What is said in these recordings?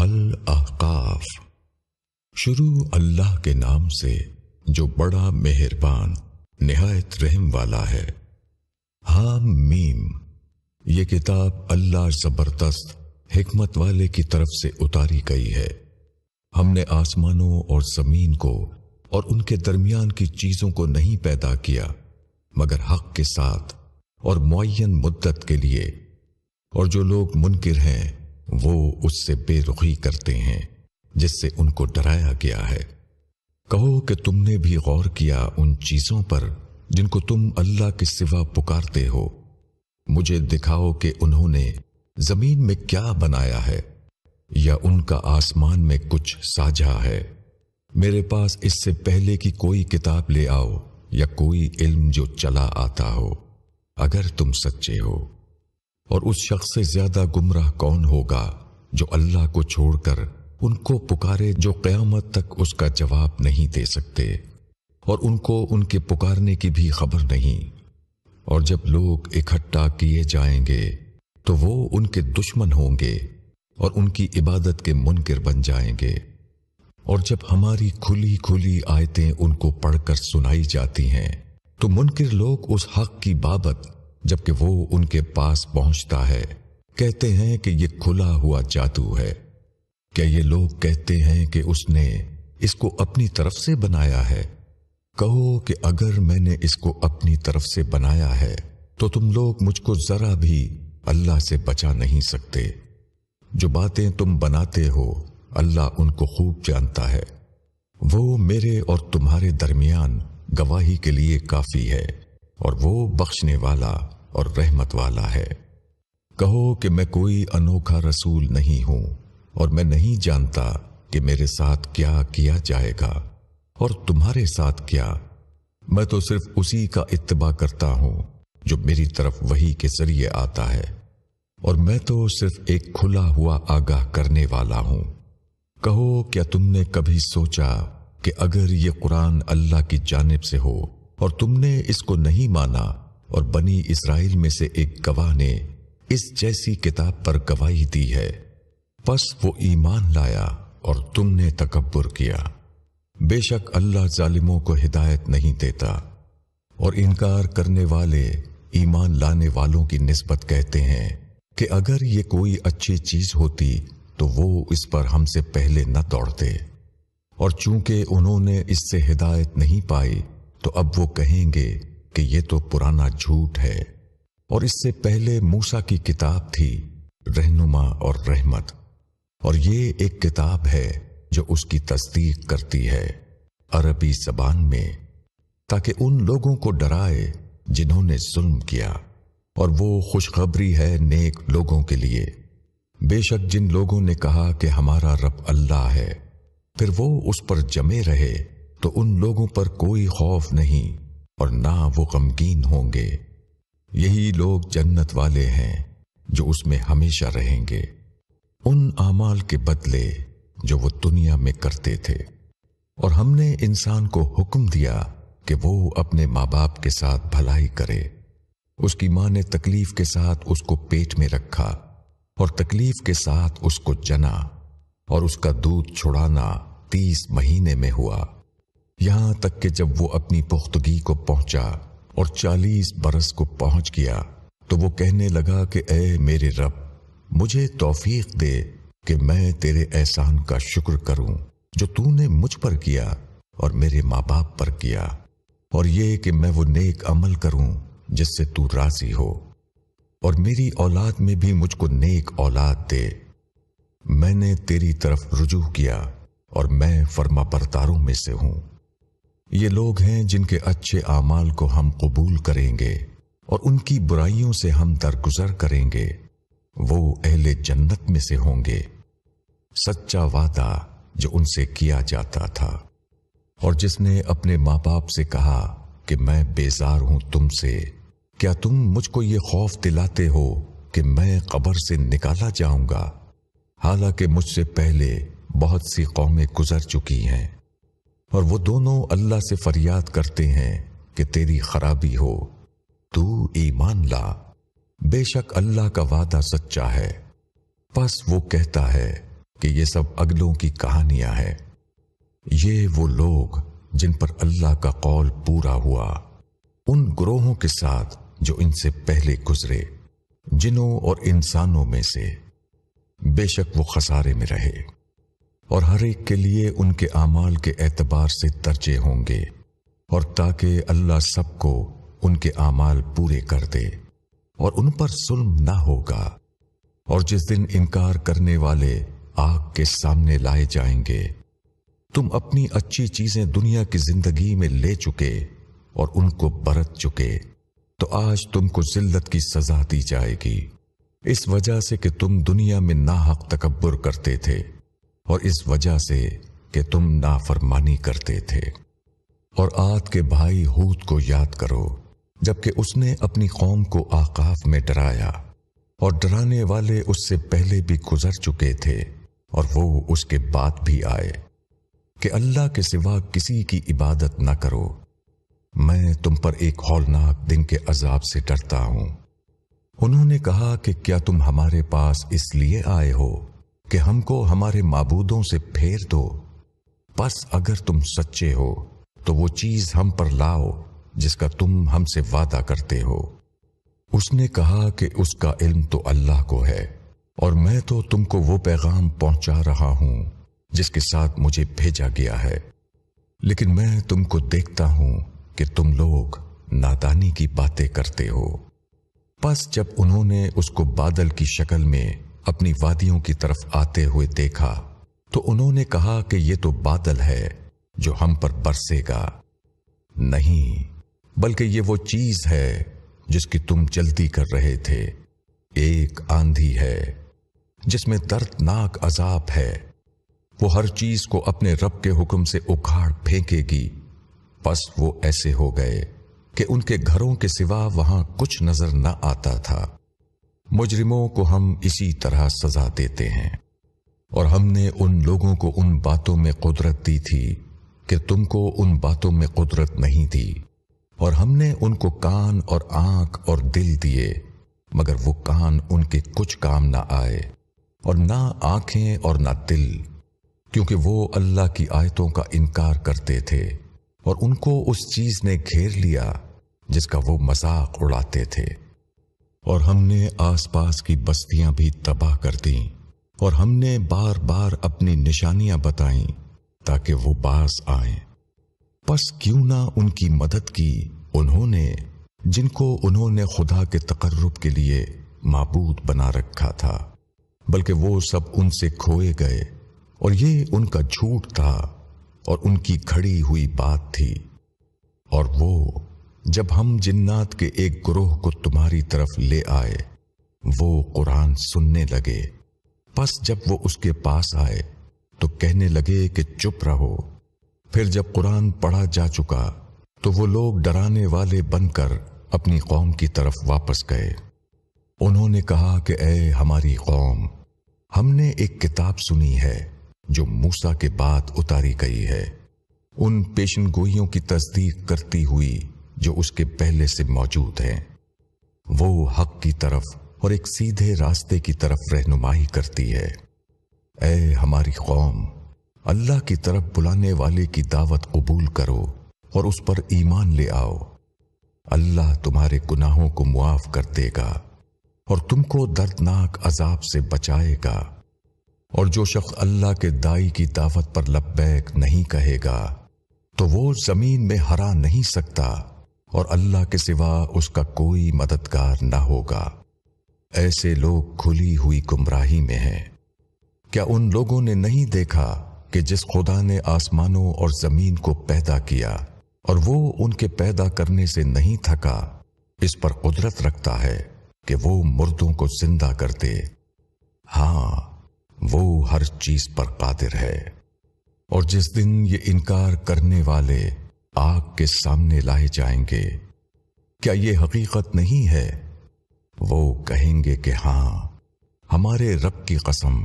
الاحقاف شروع اللہ کے نام سے جو بڑا مہربان، نہایت رحم والا ہے۔ حام، میم۔ یہ کتاب اللہ زبردست، حکمت والے کی طرف سے اتاری گئی ہے۔ ہم نے آسمانوں اور زمین کو اور ان کے درمیان کی چیزوں کو نہیں پیدا کیا، مگر حق کے ساتھ اور معین مدت کے لیے۔ اور جو لوگ منکر ہیں وہ اس سے بے رخی کرتے ہیں، جس سے ان کو ڈرایا گیا ہے۔ کہو کہ تم نے بھی غور کیا ان چیزوں پر جن کو تم اللہ کے سوا پکارتے ہو۔ مجھے دکھاؤ کہ انہوں نے زمین میں کیا بنایا ہے، یا ان کا آسمان میں کچھ ساجھا ہے۔ میرے پاس اس سے پہلے کی کوئی کتاب لے آؤ، یا کوئی علم جو چلا آتا ہو، اگر تم سچے ہو۔ اور اس شخص سے زیادہ گمراہ کون ہوگا جو اللہ کو چھوڑ کر ان کو پکارے جو قیامت تک اس کا جواب نہیں دے سکتے؟ اور ان کو ان کے پکارنے کی بھی خبر نہیں۔ اور جب لوگ اکٹھا کیے جائیں گے، تو وہ ان کے دشمن ہوں گے اور ان کی عبادت کے منکر بن جائیں گے۔ اور جب ہماری کھلی کھلی آیتیں ان کو پڑھ کر سنائی جاتی ہیں، تو منکر لوگ اس حق کی بابت جبکہ وہ ان کے پاس پہنچتا ہے۔ کہتے ہیں کہ یہ کھلا ہوا جادو ہے۔ کیا یہ لوگ کہتے ہیں کہ اس نے اس کو اپنی طرف سے بنایا ہے؟ کہو کہ اگر میں نے اس کو اپنی طرف سے بنایا ہے، تو تم لوگ مجھ کو ذرا بھی اللہ سے بچا نہیں سکتے۔ جو باتیں تم بناتے ہو، اللہ ان کو خوب جانتا ہے۔ وہ میرے اور تمہارے درمیان گواہی کے لیے کافی ہے۔ اور وہ بخشنے والا اور رحمت والا ہے۔ کہو کہ میں کوئی انوکھا رسول نہیں ہوں اور میں نہیں جانتا کہ میرے ساتھ کیا کیا جائے گا اور تمہارے ساتھ کیا۔ میں تو صرف اسی کا اتباع کرتا ہوں جو میری طرف وہی کے ذریعے آتا ہے۔ اور میں تو صرف ایک کھلا ہوا آگاہ کرنے والا ہوں۔ کہو کیا تم نے کبھی سوچا کہ اگر یہ قرآن اللہ کی جانب سے ہو اور تم نے اس کو نہیں مانا، اور بنی اسرائیل میں سے ایک گواہ نے اس جیسی کتاب پر گواہی دی ہے۔ پس وہ ایمان لایا اور تم نے تکبر کیا۔ بے شک اللہ ظالموں کو ہدایت نہیں دیتا۔ اور انکار کرنے والے، ایمان لانے والوں کی نسبت کہتے ہیں کہ اگر یہ کوئی اچھی چیز ہوتی تو وہ اس پر ہم سے پہلے نہ دوڑتے۔ اور چونکہ انہوں نے اس سے ہدایت نہیں پائی تو اب وہ کہیں گے کہ یہ تو پرانا جھوٹ ہے۔ اور اس سے پہلے موسا کی کتاب تھی رہنما اور رحمت۔ اور یہ ایک کتاب ہے جو اس کی تصدیق کرتی ہے عربی زبان میں، تاکہ ان لوگوں کو ڈرائے جنہوں نے ظلم کیا۔ اور وہ خوشخبری ہے نیک لوگوں کے لیے۔ بے شک جن لوگوں نے کہا کہ ہمارا رب اللہ ہے، پھر وہ اس پر جمے رہے۔ تو ان لوگوں پر کوئی خوف نہیں اور نہ وہ غمگین ہوں گے۔ یہی لوگ جنت والے ہیں جو اس میں ہمیشہ رہیں گے۔ ان اعمال کے بدلے جو وہ دنیا میں کرتے تھے۔ اور ہم نے انسان کو حکم دیا کہ وہ اپنے ماں باپ کے ساتھ بھلائی کرے۔ اس کی ماں نے تکلیف کے ساتھ اس کو پیٹ میں رکھا اور تکلیف کے ساتھ اس کو جنا اور اس کا دودھ چھڑانا تیس مہینے میں ہوا۔ یہاں تک کہ جب وہ اپنی پختگی کو پہنچا اور چالیس برس کو پہنچ گیا تو وہ کہنے لگا کہ اے میرے رب، مجھے توفیق دے کہ میں تیرے احسان کا شکر کروں جو تو نے مجھ پر کیا اور میرے ماں باپ پر کیا اور یہ کہ میں وہ نیک عمل کروں جس سے تو راضی ہو اور میری اولاد میں بھی مجھ کو نیک اولاد دے۔ میں نے تیری طرف رجوع کیا اور میں فرما برداروں میں سے ہوں۔ یہ لوگ ہیں جن کے اچھے اعمال کو ہم قبول کریں گے اور ان کی برائیوں سے ہم درگزر کریں گے۔ وہ اہل جنت میں سے ہوں گے۔ سچا وعدہ جو ان سے کیا جاتا تھا۔ اور جس نے اپنے ماں باپ سے کہا کہ میں بیزار ہوں تم سے، کیا تم مجھ کو یہ خوف دلاتے ہو کہ میں قبر سے نکالا جاؤں گا؟ حالانکہ مجھ سے پہلے بہت سی قومیں گزر چکی ہیں۔ اور وہ دونوں اللہ سے فریاد کرتے ہیں کہ تیری خرابی ہو۔ تو ایمان لا۔ بے شک اللہ کا وعدہ سچا ہے۔ پس وہ کہتا ہے کہ یہ سب اگلوں کی کہانیاں ہیں۔ یہ وہ لوگ جن پر اللہ کا قول پورا ہوا۔ ان گروہوں کے ساتھ جو ان سے پہلے گزرے۔ جنوں اور انسانوں میں سے۔ بے شک وہ خسارے میں رہے۔ اور ہر ایک کے لیے ان کے اعمال کے اعتبار سے درجے ہوں گے، اور تاکہ اللہ سب کو ان کے اعمال پورے کر دے، اور ان پر ظلم نہ ہوگا۔ اور جس دن انکار کرنے والے آگ کے سامنے لائے جائیں گے، تم اپنی اچھی چیزیں دنیا کی زندگی میں لے چکے اور ان کو برت چکے، تو آج تم کو ذلت کی سزا دی جائے گی۔ اس وجہ سے کہ تم دنیا میں ناحق تکبر کرتے تھے۔ اور اس وجہ سے کہ تم نافرمانی کرتے تھے۔ اور آت کے بھائی ہود کو یاد کرو، جبکہ اس نے اپنی قوم کو آکاف میں ڈرایا، اور ڈرانے والے اس سے پہلے بھی گزر چکے تھے، اور وہ اس کے بعد بھی آئے۔ کہ اللہ کے سوا کسی کی عبادت نہ کرو۔ میں تم پر ایک ہولناک دن کے عذاب سے ڈرتا ہوں۔ انہوں نے کہا کہ کیا تم ہمارے پاس اس لیے آئے ہو؟ کہ ہم کو ہمارے معبودوں سے پھیر دو۔ بس اگر تم سچے ہو، تو وہ چیز ہم پر لاؤ جس کا تم ہم سے وعدہ کرتے ہو۔ اس نے کہا کہ اس کا علم تو اللہ کو ہے، اور میں تو تم کو وہ پیغام پہنچا رہا ہوں جس کے ساتھ مجھے بھیجا گیا ہے۔ لیکن میں تم کو دیکھتا ہوں کہ تم لوگ نادانی کی باتیں کرتے ہو۔ پس جب انہوں نے اس کو بادل کی شکل میں اپنی وادیوں کی طرف آتے ہوئے دیکھا تو انہوں نے کہا کہ یہ تو بادل ہے جو ہم پر برسے گا۔ نہیں، بلکہ یہ وہ چیز ہے جس کی تم جلدی کر رہے تھے۔ ایک آندھی ہے جس میں دردناک عذاب ہے۔ وہ ہر چیز کو اپنے رب کے حکم سے اکھاڑ پھینکے گی۔ پس وہ ایسے ہو گئے کہ ان کے گھروں کے سوا وہاں کچھ نظر نہ آتا تھا۔ مجرموں کو ہم اسی طرح سزا دیتے ہیں۔ اور ہم نے ان لوگوں کو ان باتوں میں قدرت دی تھی کہ تم کو ان باتوں میں قدرت نہیں دی۔ اور ہم نے ان کو کان اور آنکھ اور دل دیے، مگر وہ کان ان کے کچھ کام نہ آئے، اور نہ آنکھیں اور نہ دل، کیونکہ وہ اللہ کی آیتوں کا انکار کرتے تھے، اور ان کو اس چیز نے گھیر لیا جس کا وہ مذاق اڑاتے تھے۔ اور ہم نے آس پاس کی بستیاں بھی تباہ کر دیں اور ہم نے بار بار اپنی نشانیاں بتائیں تاکہ وہ باز آئیں۔ پس کیوں نہ ان کی مدد کی انہوں نے جن کو انہوں نے خدا کے تقرب کے لیے معبود بنا رکھا تھا، بلکہ وہ سب ان سے کھوئے گئے اور یہ ان کا جھوٹ تھا اور ان کی کھڑی ہوئی بات تھی اور وہ جب ہم جنات کے ایک گروہ کو تمہاری طرف لے آئے، وہ قرآن سننے لگے۔ پس جب وہ اس کے پاس آئے، تو کہنے لگے کہ چپ رہو۔ پھر جب قرآن پڑھا جا چکا، تو وہ لوگ ڈرانے والے بن کر اپنی قوم کی طرف واپس گئے۔ انہوں نے کہا کہ اے ہماری قوم، ہم نے ایک کتاب سنی ہے جو موسا کے بعد اتاری گئی ہے۔ ان پیشن گوئیوں کی تصدیق کرتی ہوئی جو اس کے پہلے سے موجود ہیں۔ وہ حق کی طرف اور ایک سیدھے راستے کی طرف رہنمائی کرتی ہے۔ اے ہماری قوم، اللہ کی طرف بلانے والے کی دعوت قبول کرو اور اس پر ایمان لے آؤ۔ اللہ تمہارے گناہوں کو معاف کر دے گا اور تم کو دردناک عذاب سے بچائے گا۔ اور جو شخص اللہ کے دائی کی دعوت پر لبیک نہیں کہے گا، تو وہ زمین میں ہرا نہیں سکتا۔ اور اللہ کے سوا اس کا کوئی مددگار نہ ہوگا۔ ایسے لوگ کھلی ہوئی گمراہی میں ہیں۔ کیا ان لوگوں نے نہیں دیکھا کہ جس خدا نے آسمانوں اور زمین کو پیدا کیا اور وہ ان کے پیدا کرنے سے نہیں تھکا، اس پر قدرت رکھتا ہے کہ وہ مردوں کو زندہ کر دے ہاں وہ ہر چیز پر قادر ہے۔ اور جس دن یہ انکار کرنے والے آگ کے سامنے لائے جائیں گے۔ کیا یہ حقیقت نہیں ہے؟ وہ کہیں گے کہ ہاں ہمارے رب کی قسم،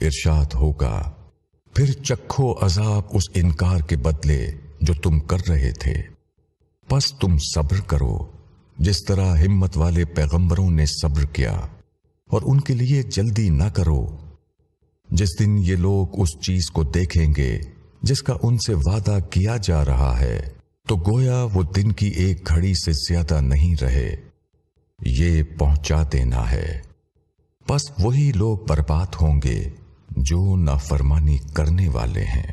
ارشاد ہوگا۔ پھر چکھو عذاب اس انکار کے بدلے جو تم کر رہے تھے۔ پس تم صبر کرو۔ جس طرح ہمت والے پیغمبروں نے صبر کیا، اور ان کے لیے جلدی نہ کرو۔ جس دن یہ لوگ اس چیز کو دیکھیں گے جس کا ان سے وعدہ کیا جا رہا ہے، تو گویا وہ دن کی ایک گھڑی سے زیادہ نہیں رہے۔ یہ پہنچا دینا ہے۔ بس وہی لوگ برباد ہوں گے جو نافرمانی کرنے والے ہیں۔